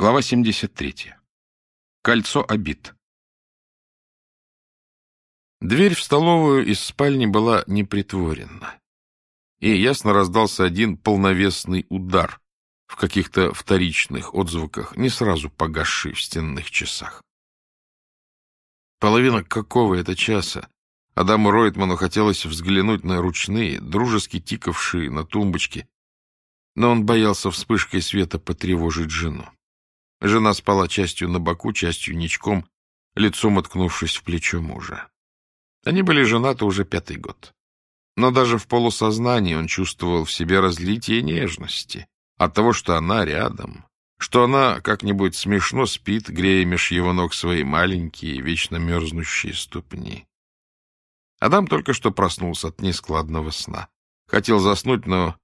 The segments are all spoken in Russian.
Глава 73. Кольцо обид. Дверь в столовую из спальни была не притворена, и ясно раздался один полновесный удар в каких-то вторичных отзвуках, не сразу погасший в стенных часах. Половина какого это часа Адаму Ройтману хотелось взглянуть на ручные, дружески тикавшие на тумбочке, но он боялся вспышкой света потревожить жену. Жена спала частью на боку, частью ничком, лицом откнувшись в плечо мужа. Они были женаты уже пятый год. Но даже в полусознании он чувствовал в себе разлитие нежности от того, что она рядом, что она как-нибудь смешно спит, грея меж его ног свои маленькие, вечно мерзнущие ступни. Адам только что проснулся от нескладного сна. Хотел заснуть, но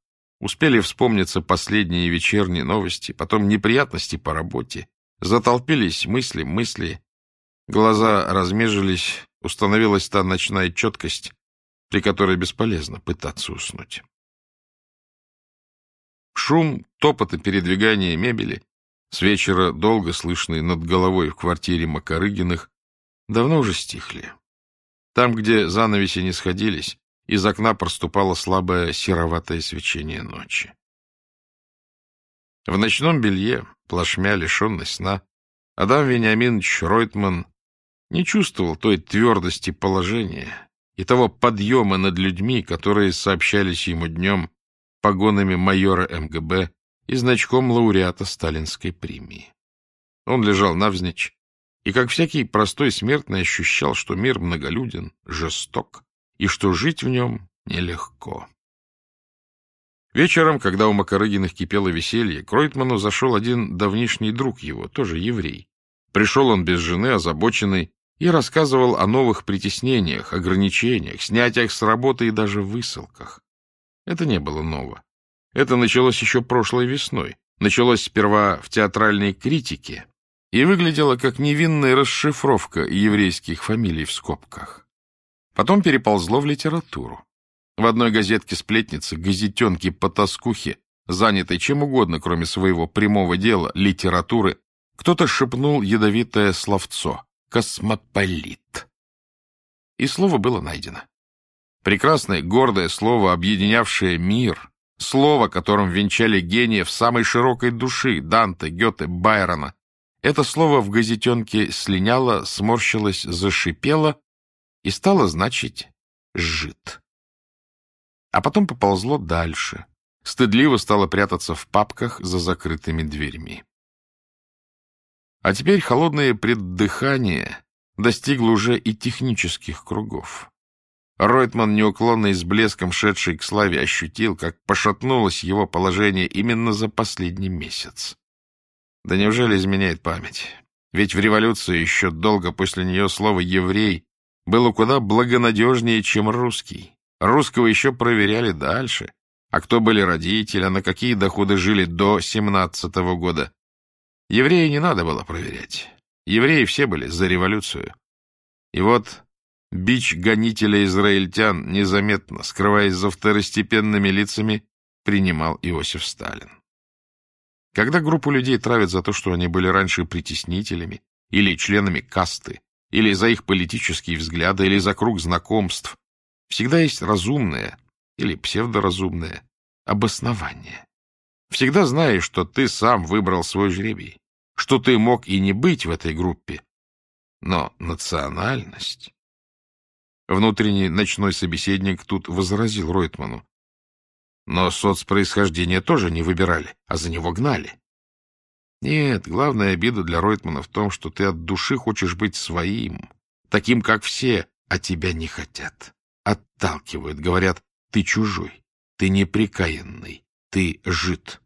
Успели вспомниться последние вечерние новости, потом неприятности по работе. Затолпились мысли, мысли. Глаза размежились, установилась та ночная четкость, при которой бесполезно пытаться уснуть. Шум, топот и передвигание мебели, с вечера долго слышный над головой в квартире Макарыгиных, давно уже стихли. Там, где занавеси не сходились, из окна проступало слабое сероватое свечение ночи. В ночном белье, плашмя, лишенный сна, Адам Вениаминович Ройтман не чувствовал той твердости положения и того подъема над людьми, которые сообщались ему днем погонами майора МГБ и значком лауреата сталинской премии. Он лежал навзничь и, как всякий простой смертный, ощущал, что мир многолюден, жесток, и что жить в нем нелегко. Вечером, когда у Макарыгиных кипело веселье, к Ройтману зашел один давнишний друг его, тоже еврей. Пришел он без жены, озабоченный, и рассказывал о новых притеснениях, ограничениях, снятиях с работы и даже высылках. Это не было ново. Это началось еще прошлой весной. Началось сперва в театральной критике и выглядело как невинная расшифровка еврейских фамилий в скобках. Потом переползло в литературу. В одной газетке сплетницы, газетенки по тоскухе, занятой чем угодно, кроме своего прямого дела, литературы, кто-то шепнул ядовитое словцо «космополит». И слово было найдено. Прекрасное, гордое слово, объединявшее мир, слово, которым венчали гениев самой широкой души Данте, Гёте, Байрона. Это слово в газетенке слиняло, сморщилось, зашипело и стало значить «жид». А потом поползло дальше. Стыдливо стало прятаться в папках за закрытыми дверьми. А теперь холодное преддыхание достигло уже и технических кругов. Ройтман, неуклонно и с блеском шедший к славе, ощутил, как пошатнулось его положение именно за последний месяц. Да неужели изменяет память? Ведь в революции еще долго после нее слово «еврей» было куда благонадежнее, чем русский. Русского еще проверяли дальше. А кто были родители, а на какие доходы жили до семнадцатого года? Евреи не надо было проверять. Евреи все были за революцию. И вот бич гонителя израильтян незаметно, скрываясь за второстепенными лицами, принимал Иосиф Сталин. Когда группу людей травят за то, что они были раньше притеснителями или членами касты, или за их политические взгляды, или за круг знакомств. Всегда есть разумное или псевдоразумное обоснование. Всегда знаешь, что ты сам выбрал свой жребий, что ты мог и не быть в этой группе. Но национальность... Внутренний ночной собеседник тут возразил Ройтману. Но соцпроисхождение тоже не выбирали, а за него гнали. Нет, главная обида для Ройтмана в том, что ты от души хочешь быть своим, таким, как все, а тебя не хотят. Отталкивают, говорят, ты чужой, ты неприкаянный, ты жид.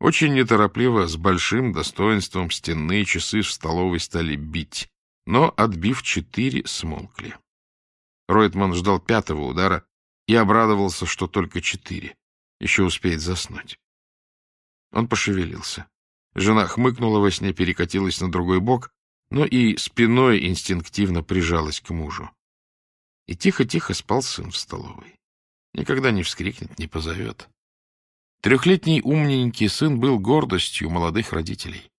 Очень неторопливо, с большим достоинством стенные часы в столовой стали бить, но, отбив четыре, смолкли. Ройтман ждал пятого удара и обрадовался, что только четыре. Еще успеет заснуть. Он пошевелился. Жена хмыкнула во сне, перекатилась на другой бок, но и спиной инстинктивно прижалась к мужу. И тихо-тихо спал сын в столовой. Никогда не вскрикнет, не позовет. Трехлетний умненький сын был гордостью молодых родителей.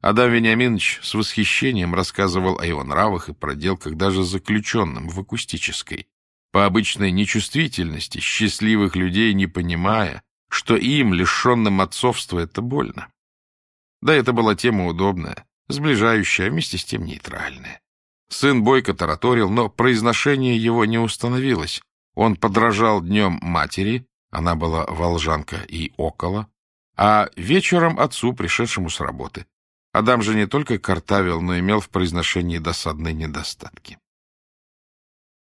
Адам Вениаминович с восхищением рассказывал о его нравах и проделках даже заключенным в акустической, по обычной нечувствительности счастливых людей, не понимая, что им, лишенным отцовства, это больно. Да, это была тема удобная, сближающая, а вместе с тем нейтральная. Сын бойко тараторил, но произношение его не установилось. Он подражал днем матери, она была волжанка и около, а вечером отцу, пришедшему с работы. Адам же не только картавил, но имел в произношении досадные недостатки.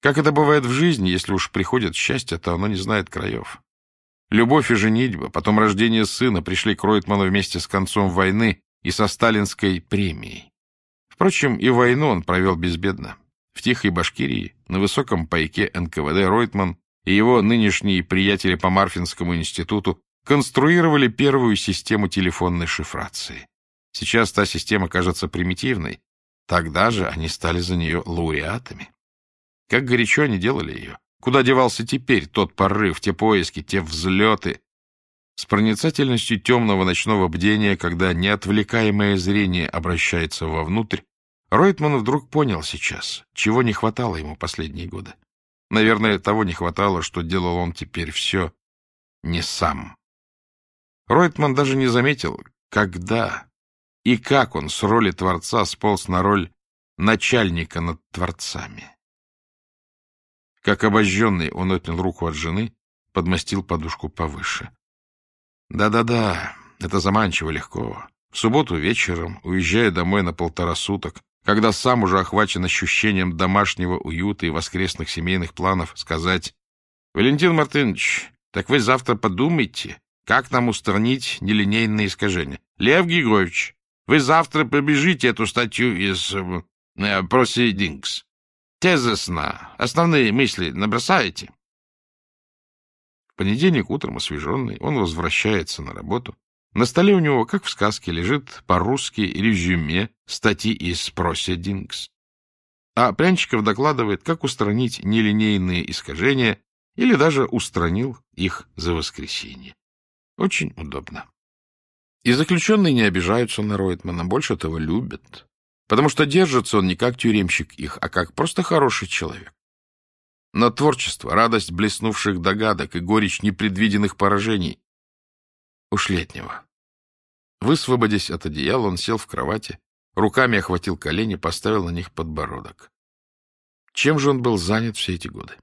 Как это бывает в жизни, если уж приходит счастье, то оно не знает краев. Любовь и женитьба, потом рождение сына пришли к Ройтману вместе с концом войны и со сталинской премией. Впрочем, и войну он провел безбедно. В Тихой Башкирии, на высоком пайке НКВД Ройтман и его нынешние приятели по Марфинскому институту конструировали первую систему телефонной шифрации. Сейчас та система кажется примитивной. Тогда же они стали за нее лауреатами. Как горячо они делали ее. Куда девался теперь тот порыв, те поиски, те взлеты? С проницательностью темного ночного бдения, когда неотвлекаемое зрение обращается вовнутрь, Ройтман вдруг понял сейчас, чего не хватало ему последние годы. Наверное, того не хватало, что делал он теперь все не сам. Ройтман даже не заметил, когда и как он с роли Творца сполз на роль начальника над Творцами. Как обожженный, он отнял руку от жены, подмастил подушку повыше. Да-да-да, это заманчиво легко. В субботу вечером, уезжая домой на полтора суток, когда сам уже охвачен ощущением домашнего уюта и воскресных семейных планов, сказать «Валентин Мартынович, так вы завтра подумайте, как нам устранить нелинейные искажения. Лев Григорьевич, вы завтра побежите эту статью из э, Proceedings. Тезисно. Основные мысли набросаете? В понедельник утром освеженный он возвращается на работу. На столе у него, как в сказке, лежит по-русски резюме статьи из Proceedings. А Прянчиков докладывает, как устранить нелинейные искажения или даже устранил их за воскресенье. Очень удобно. И заключенные не обижаются на Ройтмана, больше того любят потому что держится он не как тюремщик их, а как просто хороший человек. Но творчество, радость блеснувших догадок и горечь непредвиденных поражений ушли от него. Высвободясь от одеяла, он сел в кровати, руками охватил колени, поставил на них подбородок. Чем же он был занят все эти годы?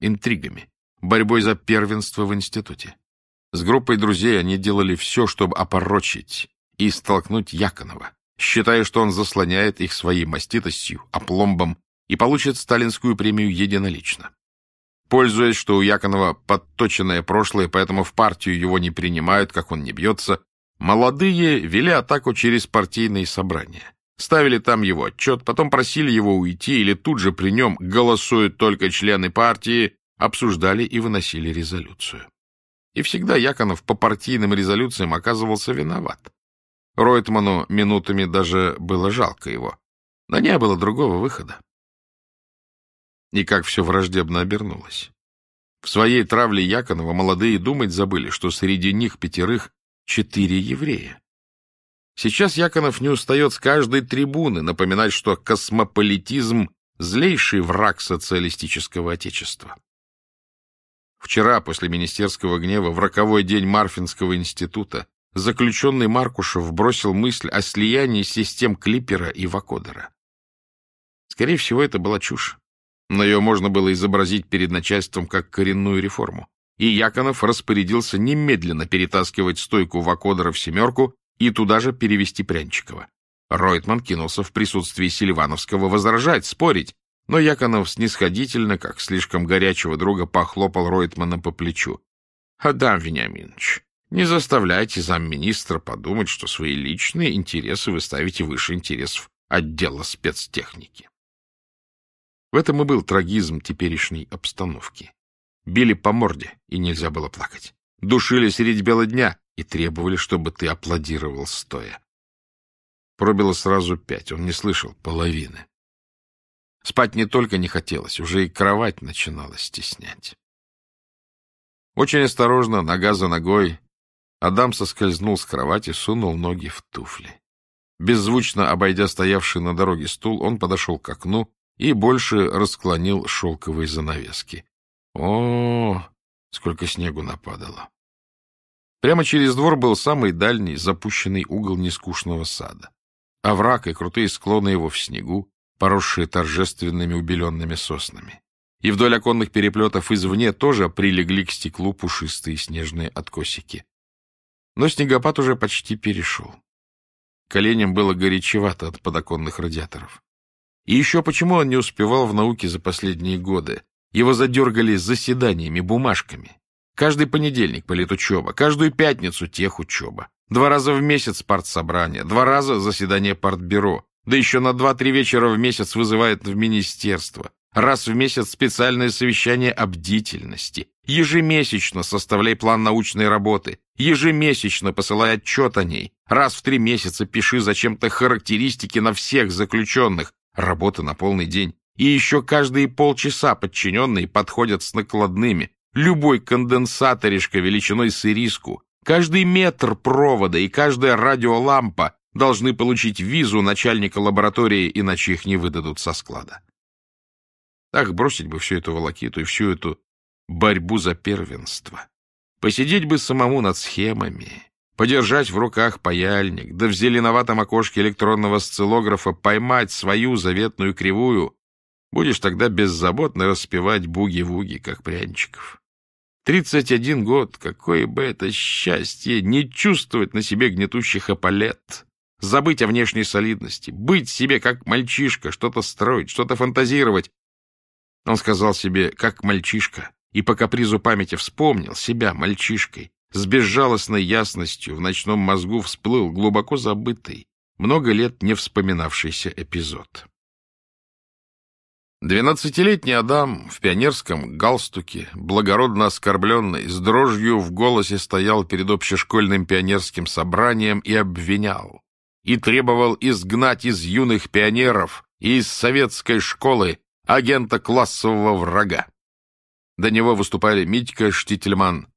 Интригами, борьбой за первенство в институте. С группой друзей они делали все, чтобы опорочить и столкнуть Яконова, считая, что он заслоняет их своей маститостью, опломбом и получит сталинскую премию единолично. Пользуясь, что у Яконова подточенное прошлое, поэтому в партию его не принимают, как он не бьется, молодые вели атаку через партийные собрания. Ставили там его отчет, потом просили его уйти, или тут же при нем голосуют только члены партии, обсуждали и выносили резолюцию. И всегда Яконов по партийным резолюциям оказывался виноват. Ройтману минутами даже было жалко его. Но не было другого выхода. И как все враждебно обернулось. В своей травле Яконова молодые думать забыли, что среди них пятерых четыре еврея. Сейчас Яконов не устает с каждой трибуны напоминать, что космополитизм — злейший враг социалистического отечества. Вчера, после министерского гнева, в роковой день Марфинского института, заключенный Маркушев бросил мысль о слиянии систем Клипера и Вакодера. Скорее всего, это была чушь, но ее можно было изобразить перед начальством как коренную реформу. И Яконов распорядился немедленно перетаскивать стойку Вакодера в «семерку» и туда же перевести Прянчикова. Ройтман кинулся в присутствии Селивановского возражать, спорить, но Яконов снисходительно, как слишком горячего друга, похлопал Ройтмана по плечу. — Адам Вениаминович, не заставляйте замминистра подумать, что свои личные интересы вы ставите выше интересов отдела спецтехники. В этом и был трагизм теперешней обстановки. Били по морде, и нельзя было плакать. Душили средь бела дня и требовали, чтобы ты аплодировал стоя. Пробило сразу пять, он не слышал половины. Спать не только не хотелось, уже и кровать начинала стеснять. Очень осторожно, нога за ногой, Адам соскользнул с кровати, сунул ноги в туфли. Беззвучно обойдя стоявший на дороге стул, он подошел к окну и больше расклонил шелковые занавески. О, сколько снегу нападало! Прямо через двор был самый дальний, запущенный угол нескучного сада. Овраг и крутые склоны его в снегу, поросшие торжественными убеленными соснами. И вдоль оконных переплетов извне тоже прилегли к стеклу пушистые снежные откосики. Но снегопад уже почти перешел. Коленям было горячевато от подоконных радиаторов. И еще почему он не успевал в науке за последние годы? Его задергали заседаниями, бумажками. Каждый понедельник политучеба, каждую пятницу техучеба. Два раза в месяц партсобрание, два раза заседание партбюро, да еще на два-три вечера в месяц вызывает в министерство. Раз в месяц специальное совещание о бдительности. Ежемесячно составляй план научной работы. Ежемесячно посылай отчет о ней. Раз в три месяца пиши зачем-то характеристики на всех заключенных. Работа на полный день. И еще каждые полчаса подчиненные подходят с накладными. Любой конденсаторишка величиной с ириску, каждый метр провода и каждая радиолампа должны получить визу начальника лаборатории, иначе их не выдадут со склада. Ах, бросить бы всю эту волокиту и всю эту борьбу за первенство. Посидеть бы самому над схемами, подержать в руках паяльник, да в зеленоватом окошке электронного сциллографа поймать свою заветную кривую, будешь тогда беззаботно распевать буги-вуги, как прянчиков. Тридцать один год, какое бы это счастье, не чувствовать на себе гнетущих эполет, забыть о внешней солидности, быть себе как мальчишка, что-то строить, что-то фантазировать, он сказал себе, как мальчишка, и по капризу памяти вспомнил себя мальчишкой. С безжалостной ясностью в ночном мозгу всплыл глубоко забытый, много лет не вспоминавшийся эпизод. Двенадцатилетний Адам в пионерском галстуке, благородно оскорбленный, с дрожью в голосе стоял перед общешкольным пионерским собранием и обвинял, и требовал изгнать из юных пионеров и из советской школы агента классового врага. До него выступали Митька Штительман,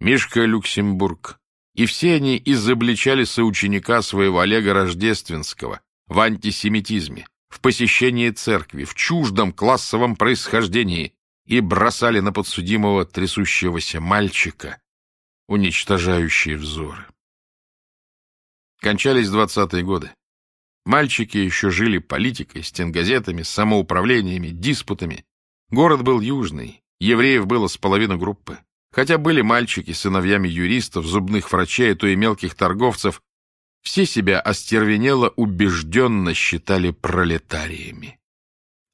Мишка Люксембург, и все они изобличали соученика своего Олега Рождественского в антисемитизме, в посещении церкви, в чуждом классовом происхождении и бросали на подсудимого трясущегося мальчика уничтожающие взоры. Кончались двадцатые годы. Мальчики еще жили политикой, стенгазетами, самоуправлениями, диспутами. Город был южный, евреев было с половины группы. Хотя были мальчики сыновьями юристов, зубных врачей, то и мелких торговцев, все себя остервенело убежденно считали пролетариями.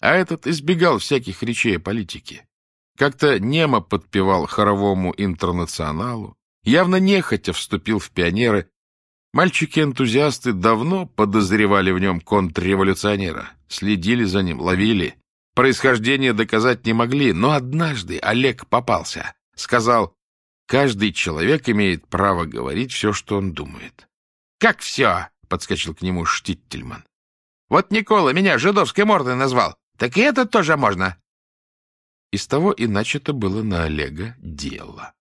А этот избегал всяких речей о политике. Как-то немо подпевал хоровому интернационалу, явно нехотя вступил в пионеры, Мальчики-энтузиасты давно подозревали в нем контрреволюционера, следили за ним, ловили. Происхождение доказать не могли, но однажды Олег попался. Сказал, каждый человек имеет право говорить все, что он думает. «Как все?» — подскочил к нему Штиттельман. «Вот Никола меня жидовской мордой назвал. Так и это тоже можно». И с того иначе то было на Олега дело.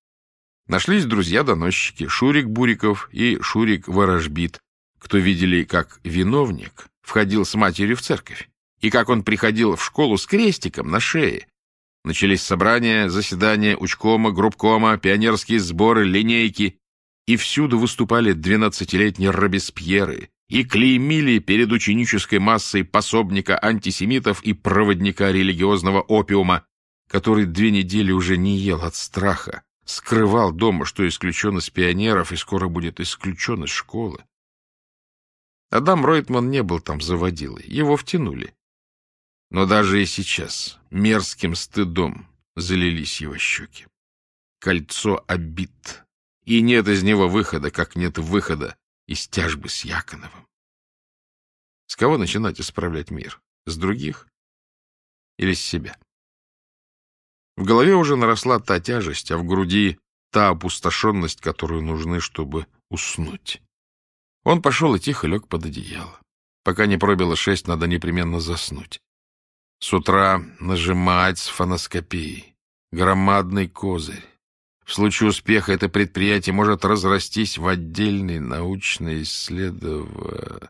Нашлись друзья-доносчики Шурик Буриков и Шурик Ворожбит, кто видели, как виновник входил с матерью в церковь, и как он приходил в школу с крестиком на шее. Начались собрания, заседания учкома, группкома, пионерские сборы, линейки, и всюду выступали двенадцатилетние Робеспьеры и клеймили перед ученической массой пособника антисемитов и проводника религиозного опиума, который две недели уже не ел от страха, скрывал дома, что исключен из пионеров и скоро будет исключен из школы. Адам Ройтман не был там заводилой, его втянули. Но даже и сейчас мерзким стыдом залились его щеки. Кольцо обид, и нет из него выхода, как нет выхода из тяжбы с Яконовым. С кого начинать исправлять мир? С других или с себя? В голове уже наросла та тяжесть, а в груди та опустошенность, которую нужны, чтобы уснуть. Он пошел и тихо лег под одеяло. Пока не пробило шесть, надо непременно заснуть. С утра нажимать с фоноскопией. Громадный козырь. В случае успеха это предприятие может разрастись в отдельный научный исследование.